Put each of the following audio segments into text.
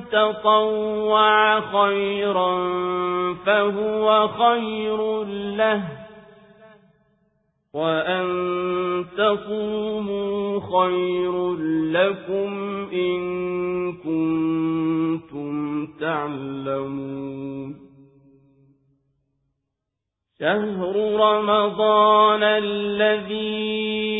تطوع خيرا فهو خير له وأن تصوموا خير لكم إن كنتم تعلمون شهر رمضان الذي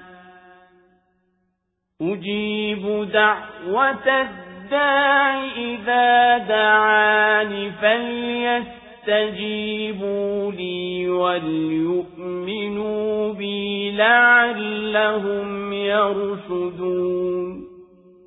أجيب دعوة الداع إذا دعاني فليستجيبوا لي وليؤمنوا بي لعلهم يرشدون.